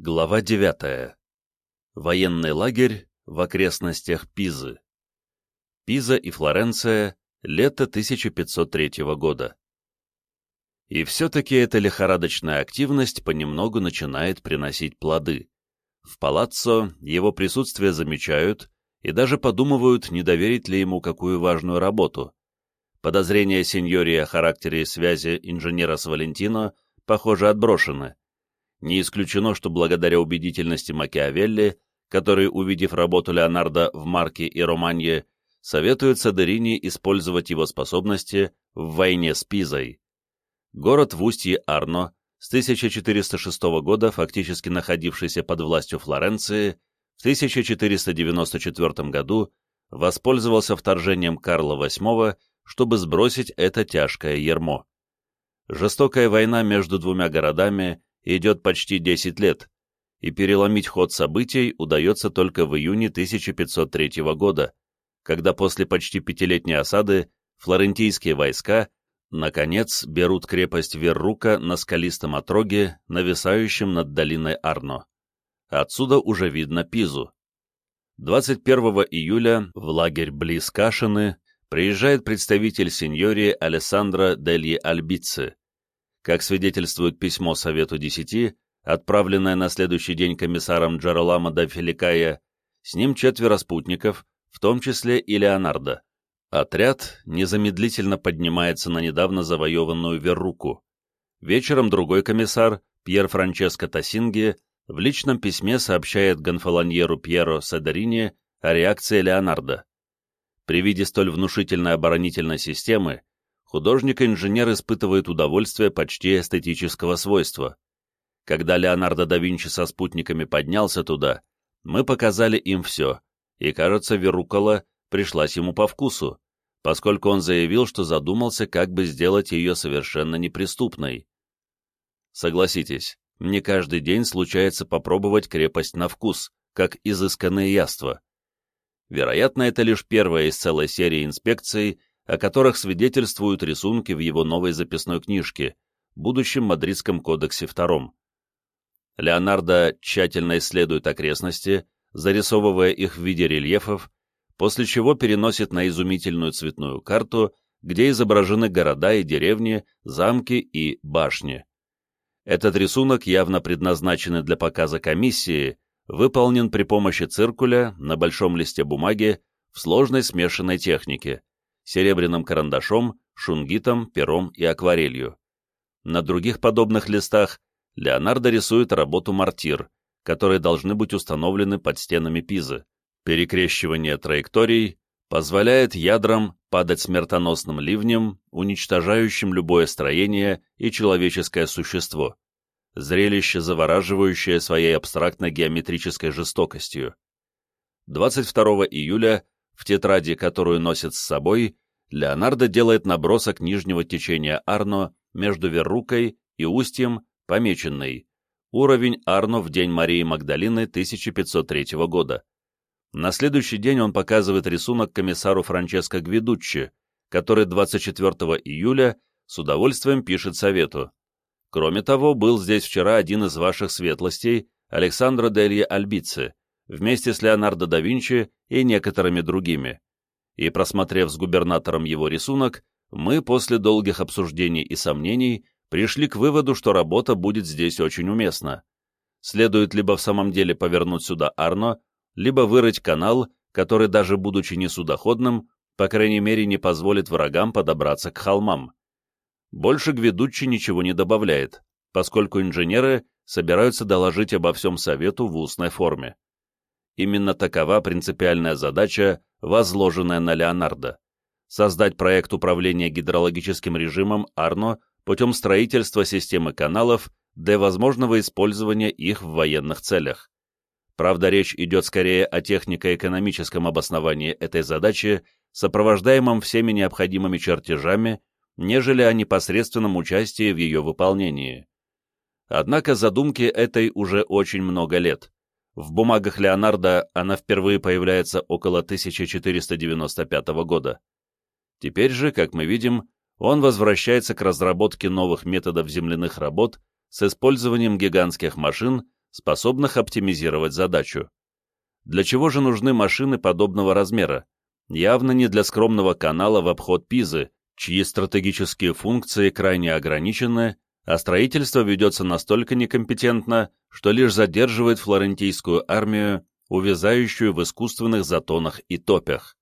Глава 9. Военный лагерь в окрестностях Пизы. Пиза и Флоренция, лето 1503 года. И все-таки эта лихорадочная активность понемногу начинает приносить плоды. В палаццо его присутствие замечают и даже подумывают, не доверить ли ему какую важную работу. Подозрения сеньори о характере связи инженера с Валентино, похоже, отброшены не исключено, что благодаря убедительности Макиавелли, который, увидев работу Леонардо в Марке и Романье, советует Садерини использовать его способности в войне с Пизой. Город в устье Арно, с 1406 года фактически находившийся под властью Флоренции, в 1494 году воспользовался вторжением Карла VIII, чтобы сбросить это тяжкое ермо. Жестокая война между двумя городами идет почти 10 лет, и переломить ход событий удается только в июне 1503 года, когда после почти пятилетней осады флорентийские войска наконец берут крепость Веррука на скалистом отроге, нависающем над долиной Арно. Отсюда уже видно Пизу. 21 июля в лагерь близ Кашины приезжает представитель сеньории Алессандро Дельи Альбици, как свидетельствует письмо Совету Десяти, отправленное на следующий день комиссаром Джароламо да Феликая, с ним четверо спутников, в том числе и Леонардо. Отряд незамедлительно поднимается на недавно завоеванную Верруку. Вечером другой комиссар, Пьер Франческо Тассинги, в личном письме сообщает гонфолоньеру Пьеро Садарини о реакции Леонардо. При виде столь внушительной оборонительной системы художник-инженер испытывает удовольствие почти эстетического свойства. Когда Леонардо да Винчи со спутниками поднялся туда, мы показали им все, и, кажется, Верукола пришлась ему по вкусу, поскольку он заявил, что задумался, как бы сделать ее совершенно неприступной. Согласитесь, не каждый день случается попробовать крепость на вкус, как изысканное яство. Вероятно, это лишь первая из целой серии инспекций, о которых свидетельствуют рисунки в его новой записной книжке, будущем Мадридском кодексе II. Леонардо тщательно исследует окрестности, зарисовывая их в виде рельефов, после чего переносит на изумительную цветную карту, где изображены города и деревни, замки и башни. Этот рисунок, явно предназначенный для показа комиссии, выполнен при помощи циркуля на большом листе бумаги в сложной смешанной технике серебряным карандашом, шунгитом, пером и акварелью. На других подобных листах Леонардо рисует работу мортир, которые должны быть установлены под стенами Пизы. Перекрещивание траекторий позволяет ядрам падать смертоносным ливнем, уничтожающим любое строение и человеческое существо. Зрелище, завораживающее своей абстрактно-геометрической жестокостью. 22 июля в тетради, которую носит с собой, Леонардо делает набросок нижнего течения Арно между Веррукой и устьем, помеченный «Уровень Арно в день Марии Магдалины 1503 года». На следующий день он показывает рисунок комиссару Франческо Гвидуччи, который 24 июля с удовольствием пишет совету. Кроме того, был здесь вчера один из ваших светлостей, Александро Делье Альбици, вместе с Леонардо да Винчи и некоторыми другими. И просмотрев с губернатором его рисунок, мы после долгих обсуждений и сомнений пришли к выводу, что работа будет здесь очень уместна. Следует либо в самом деле повернуть сюда Арно, либо вырыть канал, который даже будучи не судоходным, по крайней мере не позволит врагам подобраться к холмам. Больше Гведуччи ничего не добавляет, поскольку инженеры собираются доложить обо всем совету в устной форме. Именно такова принципиальная задача, возложенная на Леонардо – создать проект управления гидрологическим режимом Арно путем строительства системы каналов для возможного использования их в военных целях. Правда, речь идет скорее о технико-экономическом обосновании этой задачи, сопровождаемом всеми необходимыми чертежами, нежели о непосредственном участии в ее выполнении. Однако задумки этой уже очень много лет. В бумагах Леонардо она впервые появляется около 1495 года. Теперь же, как мы видим, он возвращается к разработке новых методов земляных работ с использованием гигантских машин, способных оптимизировать задачу. Для чего же нужны машины подобного размера? Явно не для скромного канала в обход Пизы, чьи стратегические функции крайне ограничены, а строительство ведется настолько некомпетентно, что лишь задерживает флорентийскую армию, увязающую в искусственных затонах и топях.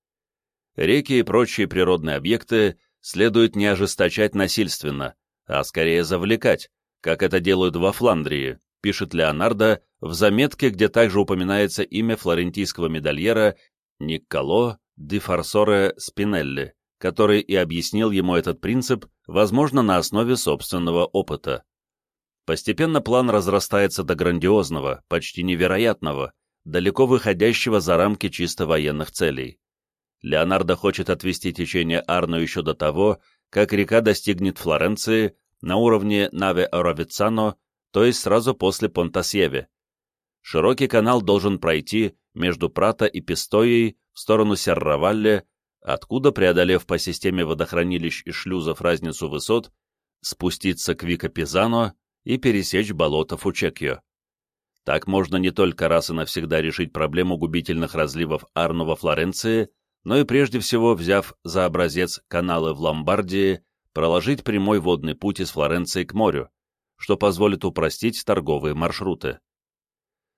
Реки и прочие природные объекты следует не ожесточать насильственно, а скорее завлекать, как это делают во Фландрии, пишет Леонардо в заметке, где также упоминается имя флорентийского медальера Никколо ди Фарсоре Спинелли, который и объяснил ему этот принцип, возможно, на основе собственного опыта. Постепенно план разрастается до грандиозного, почти невероятного, далеко выходящего за рамки чисто военных целей. Леонардо хочет отвести течение Арно еще до того, как река достигнет Флоренции на уровне Наве-Оровицано, то есть сразу после Понтасьеве. Широкий канал должен пройти между Прата и Пистоей в сторону Серравалле, откуда, преодолев по системе водохранилищ и шлюзов разницу высот, спуститься к Викопизано и пересечь болото Фучекьо. Так можно не только раз и навсегда решить проблему губительных разливов Арно во Флоренции, но и прежде всего, взяв за образец каналы в Ломбардии, проложить прямой водный путь из Флоренции к морю, что позволит упростить торговые маршруты.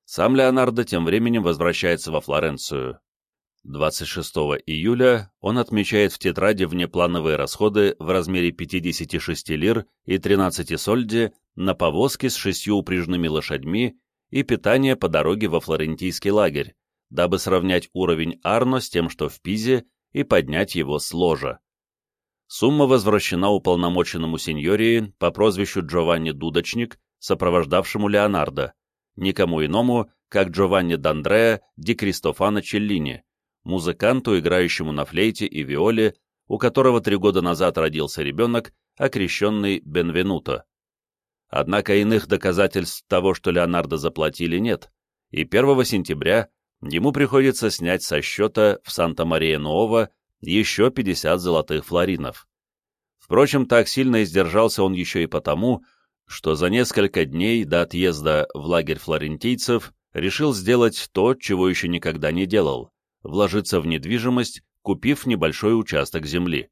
Сам Леонардо тем временем возвращается во Флоренцию. 26 июля он отмечает в тетради внеплановые расходы в размере 56 лир и 13 сольди на повозки с шестью упряжными лошадьми и питание по дороге во флорентийский лагерь, дабы сравнять уровень Арно с тем, что в Пизе, и поднять его с ложа. Сумма возвращена уполномоченному сеньории по прозвищу Джованни Дудочник, сопровождавшему Леонардо, никому иному, как Джованни Д'Андреа ди Кристофано Челлини, музыканту, играющему на флейте и виоле, у которого три года назад родился ребенок, окрещенный Бенвенуто. Однако иных доказательств того, что Леонардо заплатили, нет, и 1 сентября ему приходится снять со счета в Санта-Мария-Нуова еще 50 золотых флоринов. Впрочем, так сильно издержался он еще и потому, что за несколько дней до отъезда в лагерь флорентийцев решил сделать то, чего еще никогда не делал – вложиться в недвижимость, купив небольшой участок земли.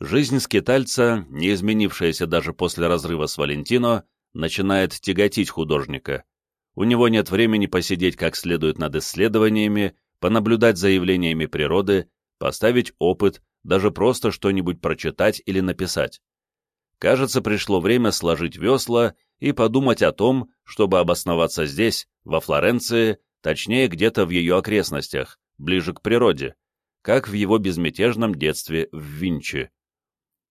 Жизнь скитальца, не изменившаяся даже после разрыва с Валентино, начинает тяготить художника. У него нет времени посидеть как следует над исследованиями, понаблюдать за явлениями природы поставить опыт, даже просто что-нибудь прочитать или написать. Кажется, пришло время сложить весла и подумать о том, чтобы обосноваться здесь, во Флоренции, точнее где-то в ее окрестностях, ближе к природе, как в его безмятежном детстве в Винчи.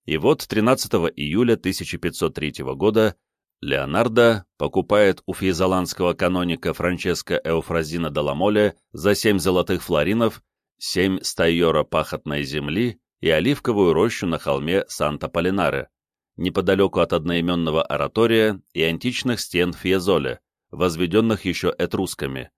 И вот 13 июля 1503 года Леонардо покупает у фейзаландского каноника Франческо Эуфразина Даламоле за 7 золотых флоринов семь стайора пахотной земли и оливковую рощу на холме Санта-Полинаре, неподалеку от одноименного оратория и античных стен Фьезоле, возведенных еще этрусками.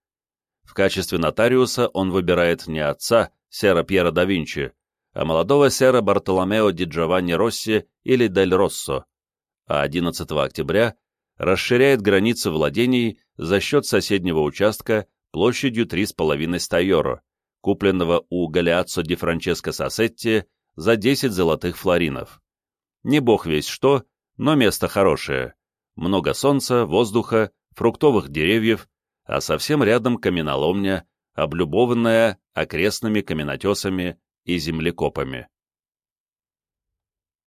В качестве нотариуса он выбирает не отца, сера Пьера да Винчи, а молодого сера Бартоломео ди Джованни Росси или Дель Россо, а 11 октября расширяет границы владений за счет соседнего участка площадью 3,5 стайоро, купленного у Галиаццо ди Франческо Сассетти за 10 золотых флоринов. Не бог весь что, но место хорошее. Много солнца, воздуха, фруктовых деревьев, а совсем рядом каменоломня, облюбованная окрестными каменотесами и землекопами.